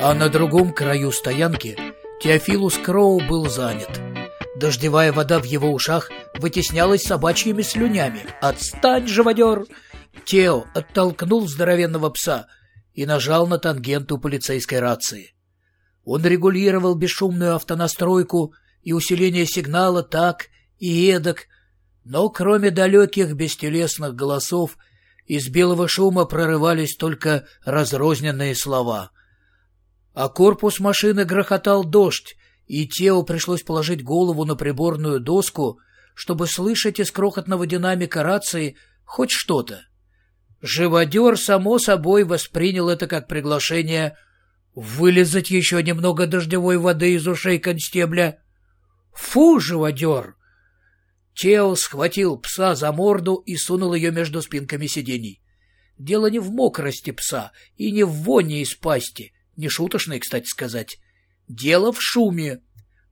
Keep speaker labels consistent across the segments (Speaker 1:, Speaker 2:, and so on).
Speaker 1: А на другом краю стоянки Теофилус Кроу был занят. Дождевая вода в его ушах вытеснялась собачьими слюнями. «Отстань, живодер!» Тео оттолкнул здоровенного пса и нажал на тангенту полицейской рации. Он регулировал бесшумную автонастройку и усиление сигнала так и эдак, но кроме далеких бестелесных голосов из белого шума прорывались только разрозненные слова. А корпус машины грохотал дождь, и Тео пришлось положить голову на приборную доску, чтобы слышать из крохотного динамика рации хоть что-то. Живодер, само собой, воспринял это как приглашение вылезать еще немного дождевой воды из ушей констебля. «Фу, живодер!» Тео схватил пса за морду и сунул ее между спинками сидений. Дело не в мокрости пса и не в воне из пасти, не шуточной, кстати сказать. Дело в шуме.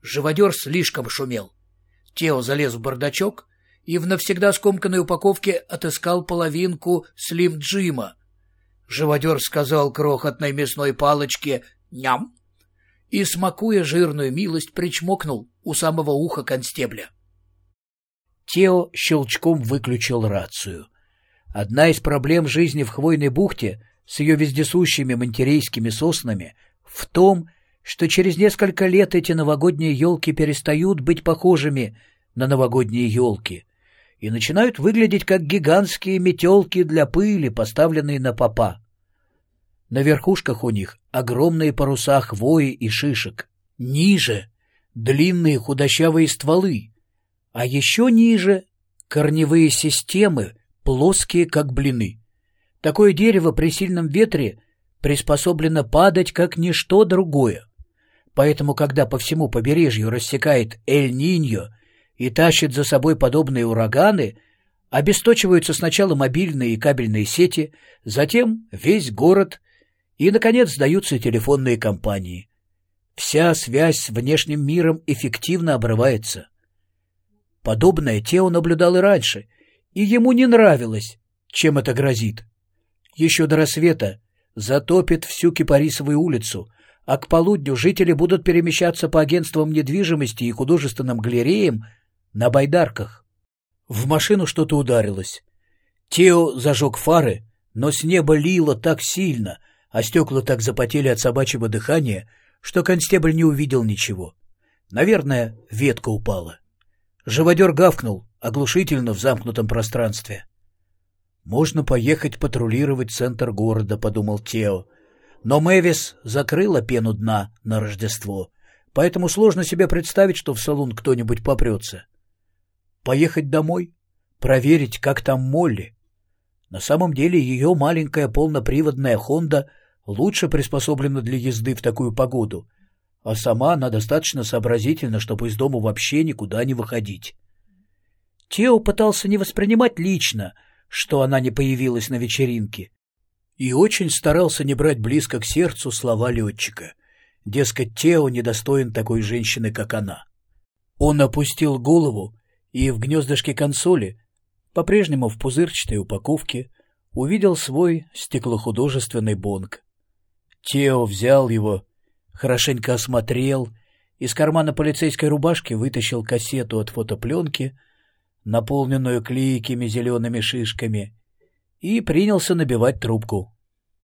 Speaker 1: Живодер слишком шумел. Тео залез в бардачок и в навсегда скомканной упаковке отыскал половинку Слим Джима. Живодер сказал крохотной мясной палочке «ням» и, смакуя жирную милость, причмокнул у самого уха констебля. Тео щелчком выключил рацию. Одна из проблем жизни в Хвойной бухте с ее вездесущими монтерейскими соснами в том, что через несколько лет эти новогодние елки перестают быть похожими на новогодние елки и начинают выглядеть как гигантские метелки для пыли, поставленные на попа. На верхушках у них огромные паруса хвои и шишек. Ниже — длинные худощавые стволы, а еще ниже — корневые системы, плоские, как блины. Такое дерево при сильном ветре приспособлено падать, как ничто другое. Поэтому, когда по всему побережью рассекает Эль-Ниньо и тащит за собой подобные ураганы, обесточиваются сначала мобильные и кабельные сети, затем весь город и, наконец, сдаются телефонные компании. Вся связь с внешним миром эффективно обрывается. Подобное Тео наблюдал и раньше, и ему не нравилось, чем это грозит. Еще до рассвета затопит всю Кипарисовую улицу, а к полудню жители будут перемещаться по агентствам недвижимости и художественным галереям на байдарках. В машину что-то ударилось. Тео зажег фары, но с неба лило так сильно, а стекла так запотели от собачьего дыхания, что констебль не увидел ничего. Наверное, ветка упала. Живодер гавкнул, оглушительно в замкнутом пространстве. «Можно поехать патрулировать центр города», — подумал Тео. Но Мэвис закрыла пену дна на Рождество, поэтому сложно себе представить, что в салон кто-нибудь попрется. Поехать домой? Проверить, как там Молли? На самом деле ее маленькая полноприводная «Хонда» лучше приспособлена для езды в такую погоду — а сама она достаточно сообразительна, чтобы из дома вообще никуда не выходить. Тео пытался не воспринимать лично, что она не появилась на вечеринке, и очень старался не брать близко к сердцу слова летчика. Дескать, Тео недостоин такой женщины, как она. Он опустил голову и в гнездышке консоли, по-прежнему в пузырчатой упаковке, увидел свой стеклохудожественный бонг. Тео взял его хорошенько осмотрел, из кармана полицейской рубашки вытащил кассету от фотопленки, наполненную клейкими зелеными шишками, и принялся набивать трубку.